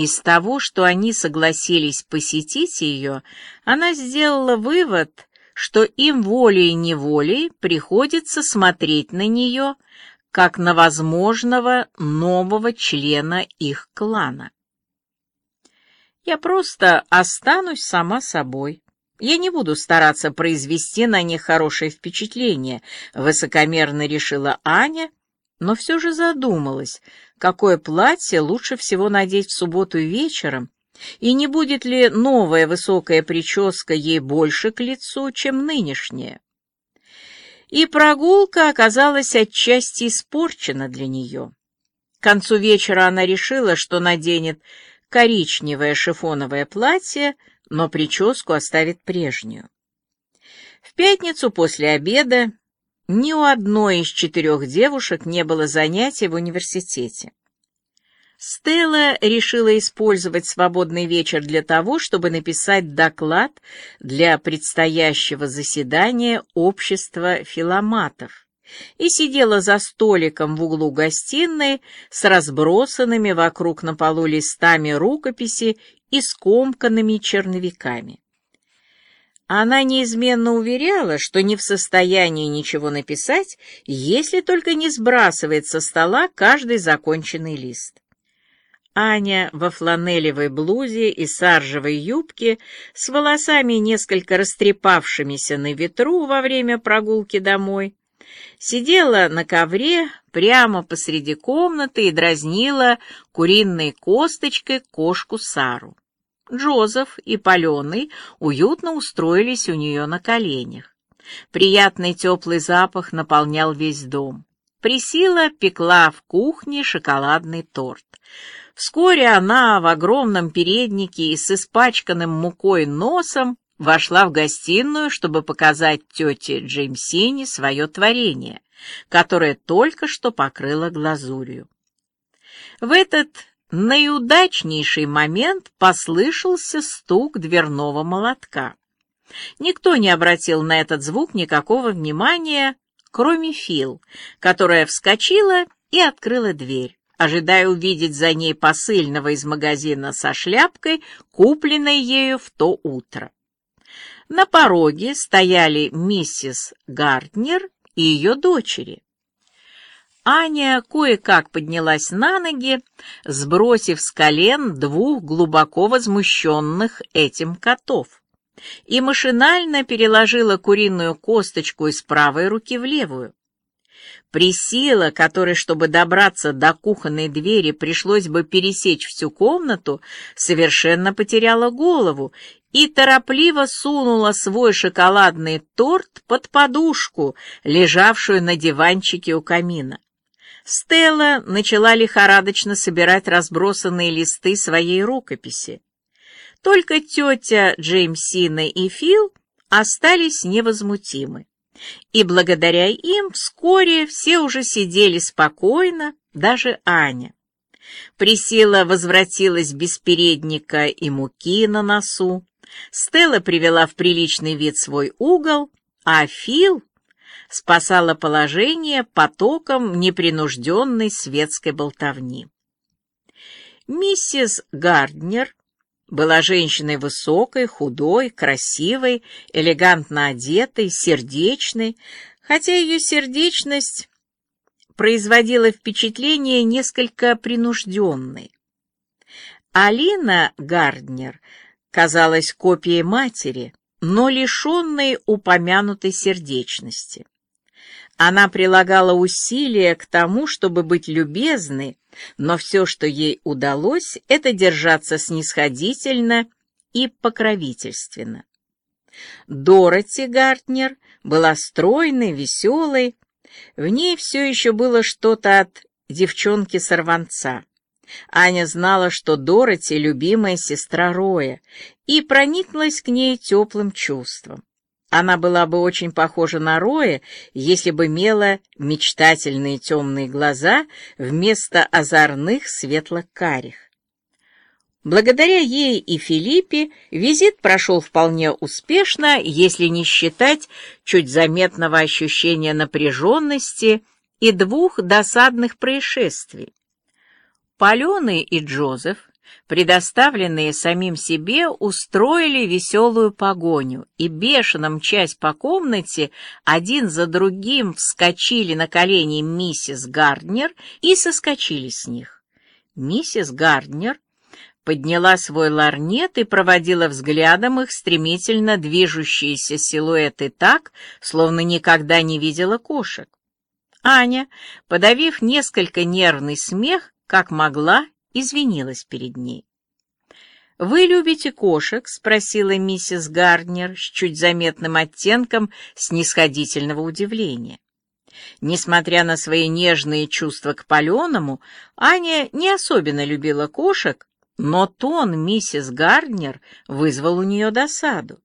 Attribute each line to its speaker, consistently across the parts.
Speaker 1: Из того, что они согласились посетить ее, она сделала вывод, что им волей-неволей приходится смотреть на нее, как на возможного нового члена их клана. «Я просто останусь сама собой. Я не буду стараться произвести на них хорошее впечатление», — высокомерно решила Аня, но все же задумалась, какое платье лучше всего надеть в субботу вечером, и не будет ли новая высокая прическа ей больше к лицу, чем нынешняя и прогулка оказалась отчасти испорчена для нее. К концу вечера она решила, что наденет коричневое шифоновое платье, но прическу оставит прежнюю. В пятницу после обеда ни у одной из четырех девушек не было занятий в университете. Стелла решила использовать свободный вечер для того, чтобы написать доклад для предстоящего заседания общества филоматов и сидела за столиком в углу гостиной с разбросанными вокруг на полу листами рукописи и скомканными черновиками. Она неизменно уверяла, что не в состоянии ничего написать, если только не сбрасывает со стола каждый законченный лист. Аня во фланелевой блузе и саржевой юбке, с волосами несколько растрепавшимися на ветру во время прогулки домой, сидела на ковре прямо посреди комнаты и дразнила куриной косточкой кошку Сару. Джозеф и Паленый уютно устроились у нее на коленях. Приятный теплый запах наполнял весь дом. Присила пекла в кухне шоколадный торт. Вскоре она в огромном переднике и с испачканным мукой носом вошла в гостиную, чтобы показать тете Джеймсине свое творение, которое только что покрыло глазурью. В этот наиудачнейший момент послышался стук дверного молотка. Никто не обратил на этот звук никакого внимания, кроме Фил, которая вскочила и открыла дверь ожидая увидеть за ней посыльного из магазина со шляпкой, купленной ею в то утро. На пороге стояли миссис Гарднер и ее дочери. Аня кое-как поднялась на ноги, сбросив с колен двух глубоко возмущенных этим котов, и машинально переложила куриную косточку из правой руки в левую. Присила, которой, чтобы добраться до кухонной двери, пришлось бы пересечь всю комнату, совершенно потеряла голову и торопливо сунула свой шоколадный торт под подушку, лежавшую на диванчике у камина. Стелла начала лихорадочно собирать разбросанные листы своей рукописи. Только тетя Джеймсина и Фил остались невозмутимы и благодаря им вскоре все уже сидели спокойно, даже Аня. Присила возвратилась без передника и муки на носу, Стелла привела в приличный вид свой угол, а Фил спасала положение потоком непринужденной светской болтовни. Миссис Гарднер была женщиной высокой, худой, красивой, элегантно одетой, сердечной, хотя ее сердечность производила впечатление несколько принужденной. Алина Гарднер казалась копией матери, но лишенной упомянутой сердечности. Она прилагала усилия к тому, чтобы быть любезной, но все, что ей удалось, это держаться снисходительно и покровительственно. Дороти Гартнер была стройной, веселой, в ней все еще было что-то от девчонки-сорванца. Аня знала, что Дороти — любимая сестра Роя, и прониклась к ней теплым чувством. Она была бы очень похожа на Роя, если бы имела мечтательные темные глаза вместо озорных светло-карих. Благодаря ей и Филиппе визит прошел вполне успешно, если не считать чуть заметного ощущения напряженности и двух досадных происшествий. Паленый и Джозеф предоставленные самим себе, устроили веселую погоню и, бешено мчась по комнате, один за другим вскочили на колени миссис Гарднер и соскочили с них. Миссис Гарднер подняла свой ларнет и проводила взглядом их стремительно движущиеся силуэты так, словно никогда не видела кошек. Аня, подавив несколько нервный смех, как могла, извинилась перед ней. «Вы любите кошек?» — спросила миссис Гарднер с чуть заметным оттенком снисходительного удивления. Несмотря на свои нежные чувства к паленому, Аня не особенно любила кошек, но тон миссис Гарднер вызвал у нее досаду.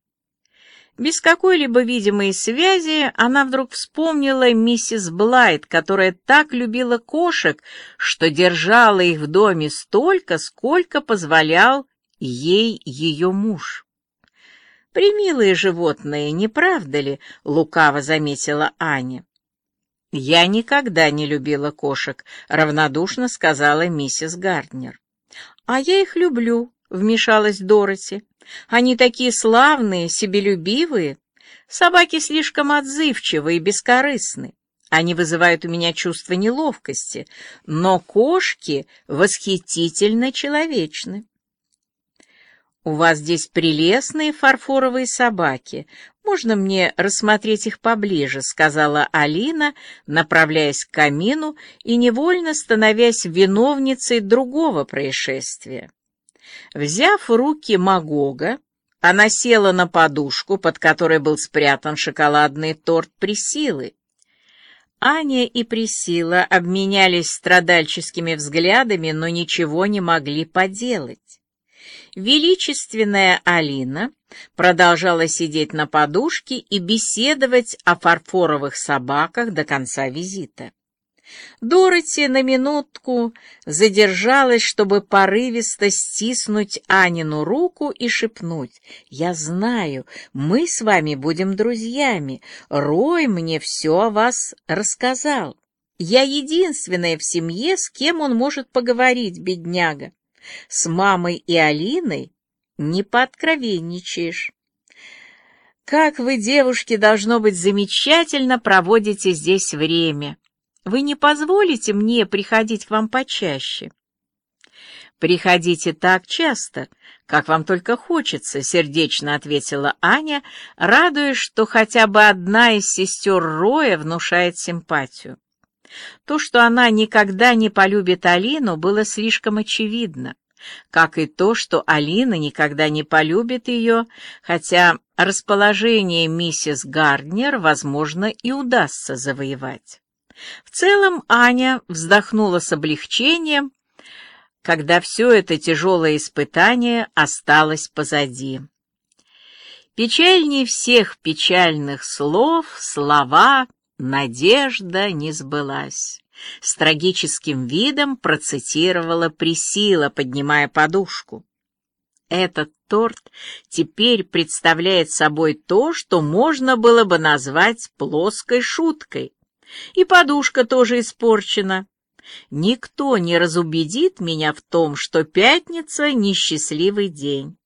Speaker 1: Без какой-либо видимой связи она вдруг вспомнила миссис Блайт, которая так любила кошек, что держала их в доме столько, сколько позволял ей ее муж. «Примилые животные, не правда ли?» — лукаво заметила Аня. «Я никогда не любила кошек», — равнодушно сказала миссис Гарднер. «А я их люблю», — вмешалась Дороти. Они такие славные, себелюбивые. Собаки слишком отзывчивы и бескорыстны. Они вызывают у меня чувство неловкости, но кошки восхитительно человечны. «У вас здесь прелестные фарфоровые собаки. Можно мне рассмотреть их поближе?» — сказала Алина, направляясь к камину и невольно становясь виновницей другого происшествия. Взяв в руки Магога, она села на подушку, под которой был спрятан шоколадный торт Присилы. Аня и Присила обменялись страдальческими взглядами, но ничего не могли поделать. Величественная Алина продолжала сидеть на подушке и беседовать о фарфоровых собаках до конца визита. Дороти на минутку задержалась, чтобы порывисто стиснуть Анину руку и шепнуть. «Я знаю, мы с вами будем друзьями. Рой мне все о вас рассказал. Я единственная в семье, с кем он может поговорить, бедняга. С мамой и Алиной не пооткровенничаешь». «Как вы, девушки, должно быть, замечательно проводите здесь время!» Вы не позволите мне приходить к вам почаще? Приходите так часто, как вам только хочется, сердечно ответила Аня, радуясь, что хотя бы одна из сестер Роя внушает симпатию. То, что она никогда не полюбит Алину, было слишком очевидно, как и то, что Алина никогда не полюбит ее, хотя расположение миссис Гарднер, возможно, и удастся завоевать. В целом Аня вздохнула с облегчением, когда все это тяжелое испытание осталось позади. Печальнее всех печальных слов слова «надежда не сбылась». С трагическим видом процитировала Присила, поднимая подушку. Этот торт теперь представляет собой то, что можно было бы назвать плоской шуткой. И подушка тоже испорчена. Никто не разубедит меня в том, что пятница — несчастливый день.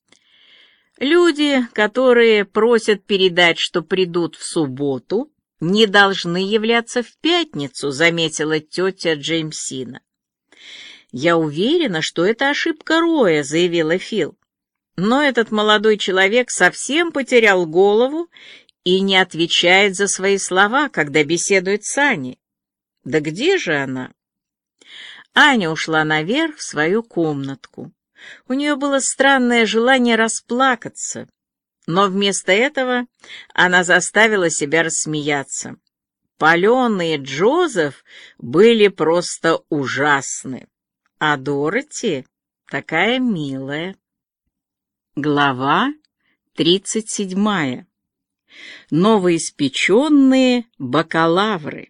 Speaker 1: Люди, которые просят передать, что придут в субботу, не должны являться в пятницу, заметила тетя Джеймсина. «Я уверена, что это ошибка Роя», — заявила Фил. Но этот молодой человек совсем потерял голову и не отвечает за свои слова, когда беседует с Аней. Да где же она? Аня ушла наверх в свою комнатку. У нее было странное желание расплакаться, но вместо этого она заставила себя рассмеяться. Паленые Джозеф были просто ужасны, а Дороти такая милая. Глава тридцать седьмая новоиспеченные бакалавры.